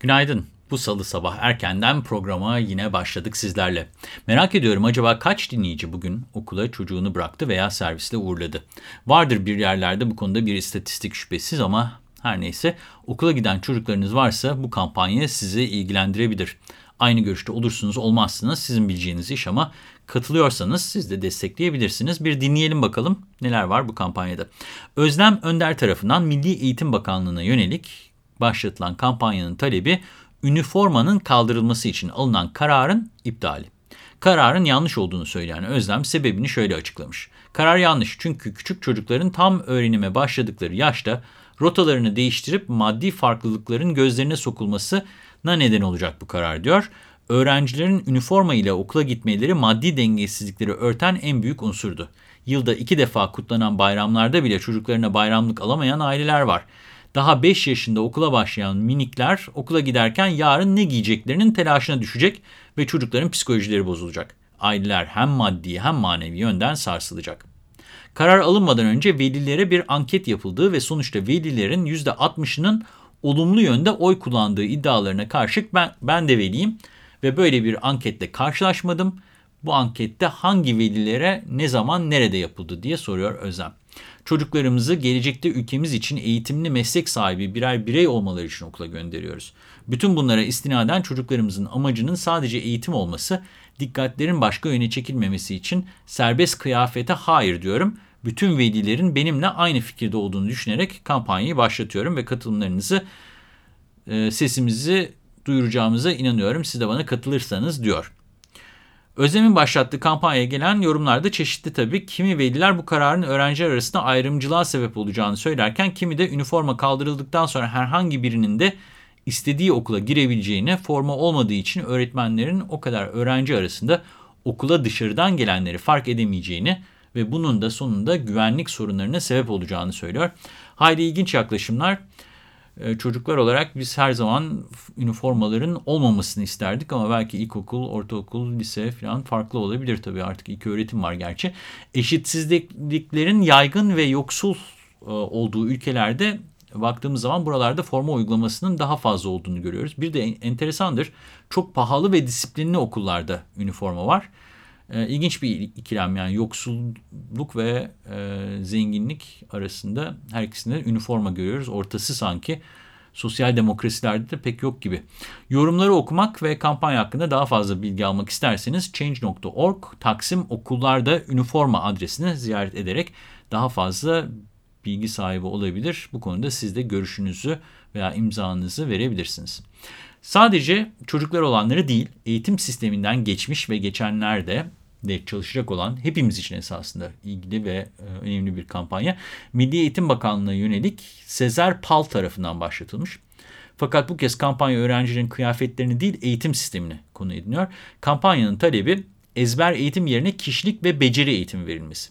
Günaydın. Bu salı sabah erkenden programa yine başladık sizlerle. Merak ediyorum acaba kaç dinleyici bugün okula çocuğunu bıraktı veya servisle uğurladı? Vardır bir yerlerde bu konuda bir istatistik şüphesiz ama her neyse okula giden çocuklarınız varsa bu kampanya sizi ilgilendirebilir. Aynı görüşte olursunuz olmazsınız sizin bileceğiniz iş ama katılıyorsanız siz de destekleyebilirsiniz. Bir dinleyelim bakalım neler var bu kampanyada. Özlem Önder tarafından Milli Eğitim Bakanlığı'na yönelik başlatılan kampanyanın talebi üniformanın kaldırılması için alınan kararın iptali. Kararın yanlış olduğunu söyleyen Özlem sebebini şöyle açıklamış. Karar yanlış çünkü küçük çocukların tam öğrenime başladıkları yaşta rotalarını değiştirip maddi farklılıkların gözlerine sokulmasına neden olacak bu karar diyor. Öğrencilerin üniforma ile okula gitmeleri maddi dengesizlikleri örten en büyük unsurdu. Yılda iki defa kutlanan bayramlarda bile çocuklarına bayramlık alamayan aileler var. Daha 5 yaşında okula başlayan minikler okula giderken yarın ne giyeceklerinin telaşına düşecek ve çocukların psikolojileri bozulacak. Aileler hem maddi hem manevi yönden sarsılacak. Karar alınmadan önce velilere bir anket yapıldığı ve sonuçta velilerin %60'ının olumlu yönde oy kullandığı iddialarına karşılık ben, ben de veliyim ve böyle bir anketle karşılaşmadım. Bu ankette hangi velilere ne zaman nerede yapıldı diye soruyor Özlem. Çocuklarımızı gelecekte ülkemiz için eğitimli meslek sahibi birer birey olmaları için okula gönderiyoruz. Bütün bunlara istinaden çocuklarımızın amacının sadece eğitim olması, dikkatlerin başka yöne çekilmemesi için serbest kıyafete hayır diyorum. Bütün velilerin benimle aynı fikirde olduğunu düşünerek kampanyayı başlatıyorum ve katılımlarınızı, e, sesimizi duyuracağımıza inanıyorum. Siz de bana katılırsanız diyor. Özlem'in başlattığı kampanyaya gelen yorumlarda çeşitli tabii. Kimi veliler bu kararın öğrenciler arasında ayrımcılığa sebep olacağını söylerken kimi de üniforma kaldırıldıktan sonra herhangi birinin de istediği okula girebileceğine, forma olmadığı için öğretmenlerin o kadar öğrenci arasında okula dışarıdan gelenleri fark edemeyeceğini ve bunun da sonunda güvenlik sorunlarına sebep olacağını söylüyor. Hayli ilginç yaklaşımlar. Ee, çocuklar olarak biz her zaman üniformaların olmamasını isterdik ama belki ilkokul, ortaokul, lise falan farklı olabilir tabii artık ilk öğretim var gerçi. Eşitsizliklerin yaygın ve yoksul e, olduğu ülkelerde baktığımız zaman buralarda forma uygulamasının daha fazla olduğunu görüyoruz. Bir de enteresandır çok pahalı ve disiplinli okullarda üniforma var. E, ilginç bir ikilem yani yoksulluk ve e, zenginlik arasında her ikisinde üniforma görüyoruz. Ortası sanki sosyal demokrasilerde de pek yok gibi. Yorumları okumak ve kampanya hakkında daha fazla bilgi almak isterseniz change.org Taksim Okullarda Üniforma adresini ziyaret ederek daha fazla bilgi sahibi olabilir. Bu konuda siz de görüşünüzü veya imzanızı verebilirsiniz. Sadece çocuklar olanları değil, eğitim sisteminden geçmiş ve geçenler de de çalışacak olan hepimiz için esasında ilgili ve e, önemli bir kampanya. Milli Eğitim Bakanlığı'na yönelik Sezer Pal tarafından başlatılmış. Fakat bu kez kampanya öğrencilerin kıyafetlerini değil eğitim sistemini konu ediniyor. Kampanyanın talebi ezber eğitim yerine kişilik ve beceri eğitimi verilmesi.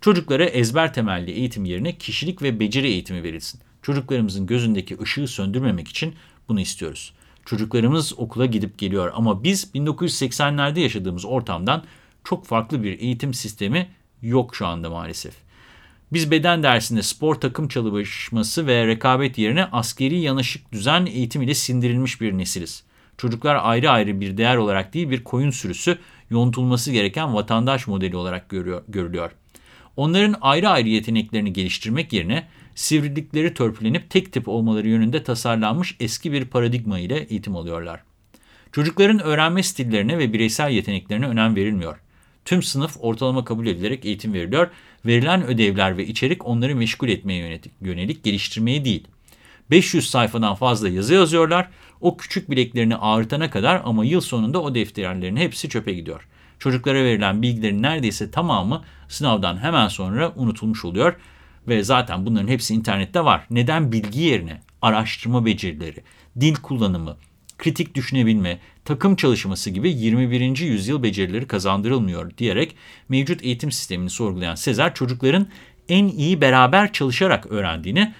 Çocuklara ezber temelli eğitim yerine kişilik ve beceri eğitimi verilsin. Çocuklarımızın gözündeki ışığı söndürmemek için bunu istiyoruz. Çocuklarımız okula gidip geliyor ama biz 1980'lerde yaşadığımız ortamdan çok farklı bir eğitim sistemi yok şu anda maalesef. Biz beden dersinde spor takım çalışması ve rekabet yerine askeri yanaşık düzen eğitim ile sindirilmiş bir nesiliz. Çocuklar ayrı ayrı bir değer olarak değil bir koyun sürüsü yontulması gereken vatandaş modeli olarak görüyor, görülüyor. Onların ayrı ayrı yeteneklerini geliştirmek yerine sivrilikleri törpülenip tek tip olmaları yönünde tasarlanmış eski bir paradigma ile eğitim alıyorlar. Çocukların öğrenme stillerine ve bireysel yeteneklerine önem verilmiyor. Tüm sınıf ortalama kabul edilerek eğitim veriliyor. Verilen ödevler ve içerik onları meşgul etmeye yönelik, geliştirmeye değil. 500 sayfadan fazla yazı yazıyorlar. O küçük bileklerini ağrıtana kadar ama yıl sonunda o defterlerin hepsi çöpe gidiyor. Çocuklara verilen bilgilerin neredeyse tamamı sınavdan hemen sonra unutulmuş oluyor. Ve zaten bunların hepsi internette var. Neden bilgi yerine araştırma becerileri, dil kullanımı, kritik düşünebilme, takım çalışması gibi 21. yüzyıl becerileri kazandırılmıyor diyerek mevcut eğitim sistemini sorgulayan Sezer çocukların en iyi beraber çalışarak öğrendiğini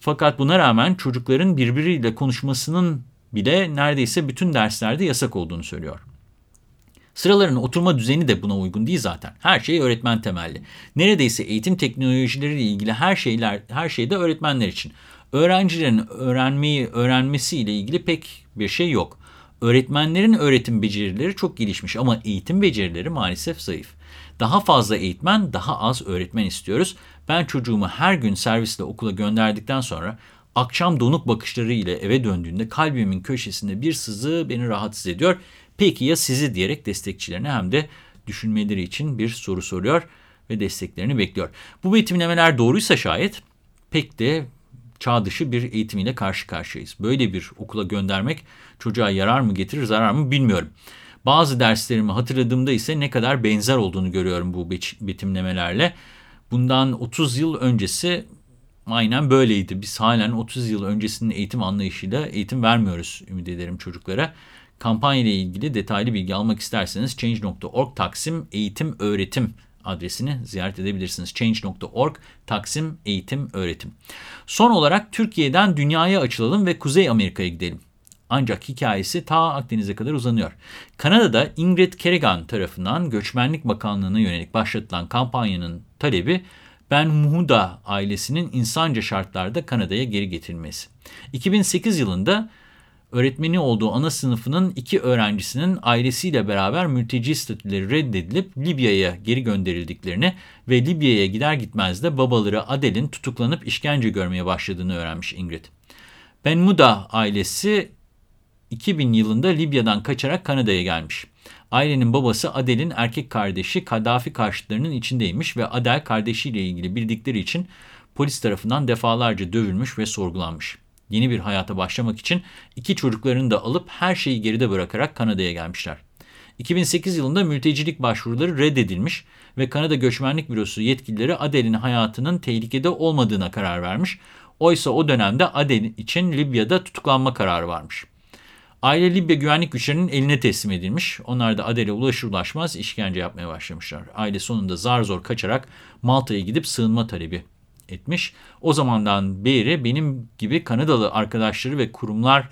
fakat buna rağmen çocukların birbiriyle konuşmasının bile neredeyse bütün derslerde yasak olduğunu söylüyor. Sıraların oturma düzeni de buna uygun değil zaten. Her şey öğretmen temelli. Neredeyse eğitim teknolojileriyle ilgili her şeyler her şey de öğretmenler için. Öğrencilerin öğrenmeyi öğrenmesiyle ilgili pek bir şey yok. Öğretmenlerin öğretim becerileri çok gelişmiş ama eğitim becerileri maalesef zayıf. Daha fazla eğitmen, daha az öğretmen istiyoruz. Ben çocuğumu her gün servisle okula gönderdikten sonra akşam donuk bakışları ile eve döndüğünde kalbimin köşesinde bir sızı beni rahatsız ediyor. Peki ya sizi diyerek destekçilerine hem de düşünmeleri için bir soru soruyor ve desteklerini bekliyor. Bu betimlemeler doğruysa şayet pek de çağ dışı bir eğitim ile karşı karşıyayız. Böyle bir okula göndermek çocuğa yarar mı getirir zarar mı bilmiyorum. Bazı derslerimi hatırladığımda ise ne kadar benzer olduğunu görüyorum bu betimlemelerle. Bundan 30 yıl öncesi aynen böyleydi. Biz halen 30 yıl öncesinin eğitim anlayışıyla eğitim vermiyoruz ümit ederim çocuklara. Kampanya ile ilgili detaylı bilgi almak isterseniz change.org taksim eğitim öğretim adresini ziyaret edebilirsiniz. Change.org Taksim Eğitim Öğretim. Son olarak Türkiye'den dünyaya açılalım ve Kuzey Amerika'ya gidelim. Ancak hikayesi ta Akdeniz'e kadar uzanıyor. Kanada'da Ingrid Kerrigan tarafından Göçmenlik Bakanlığı'na yönelik başlatılan kampanyanın talebi Ben Muhuda ailesinin insanca şartlarda Kanada'ya geri getirilmesi. 2008 yılında öğretmeni olduğu ana sınıfının iki öğrencisinin ailesiyle beraber mülteci statüleri reddedilip Libya'ya geri gönderildiklerini ve Libya'ya gider gitmez de babaları Adel'in tutuklanıp işkence görmeye başladığını öğrenmiş Ingrid. Ben Muda ailesi 2000 yılında Libya'dan kaçarak Kanada'ya gelmiş. Ailenin babası Adel'in erkek kardeşi Kaddafi karşıtlarının içindeymiş ve Adel kardeşiyle ilgili bildikleri için polis tarafından defalarca dövülmüş ve sorgulanmış. Yeni bir hayata başlamak için iki çocuklarını da alıp her şeyi geride bırakarak Kanada'ya gelmişler. 2008 yılında mültecilik başvuruları reddedilmiş ve Kanada Göçmenlik Bürosu yetkilileri Adel'in hayatının tehlikede olmadığına karar vermiş. Oysa o dönemde Adel için Libya'da tutuklanma kararı varmış. Aile Libya güvenlik güçlerinin eline teslim edilmiş. Onlar da Adel'e ulaşır ulaşmaz işkence yapmaya başlamışlar. Aile sonunda zar zor kaçarak Malta'ya gidip sığınma talebi etmiş. O zamandan beri benim gibi Kanadalı arkadaşları ve kurumlar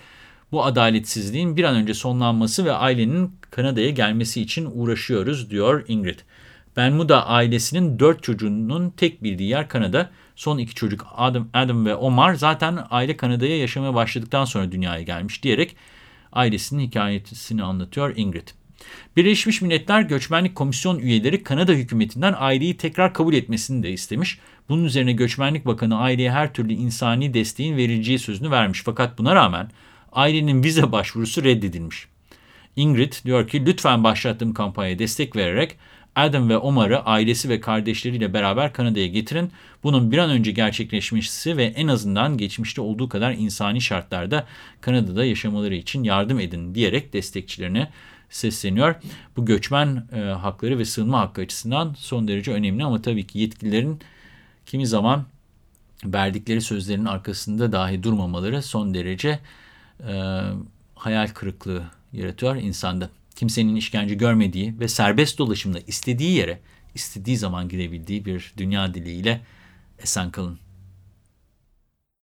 bu adaletsizliğin bir an önce sonlanması ve ailenin Kanada'ya gelmesi için uğraşıyoruz diyor Ingrid. Bermuda ailesinin dört çocuğunun tek bildiği yer Kanada. Son iki çocuk Adam, Adam ve Omar zaten aile Kanada'ya yaşamaya başladıktan sonra dünyaya gelmiş diyerek ailesinin hikayesini anlatıyor Ingrid. Birleşmiş Milletler Göçmenlik Komisyon üyeleri Kanada hükümetinden aileyi tekrar kabul etmesini de istemiş. Bunun üzerine Göçmenlik Bakanı aileye her türlü insani desteğin verileceği sözünü vermiş. Fakat buna rağmen ailenin vize başvurusu reddedilmiş. Ingrid diyor ki lütfen başlattığım kampanyaya destek vererek Adam ve Omar'ı ailesi ve kardeşleriyle beraber Kanada'ya getirin. Bunun bir an önce gerçekleşmesi ve en azından geçmişte olduğu kadar insani şartlarda Kanada'da yaşamaları için yardım edin diyerek destekçilerine sesleniyor. Bu göçmen e, hakları ve sığınma hakkı açısından son derece önemli ama tabii ki yetkililerin kimi zaman verdikleri sözlerin arkasında dahi durmamaları son derece e, hayal kırıklığı yaratıyor insanda. Kimsenin işkence görmediği ve serbest dolaşımda istediği yere, istediği zaman gidebildiği bir dünya dileğiyle esen kalın.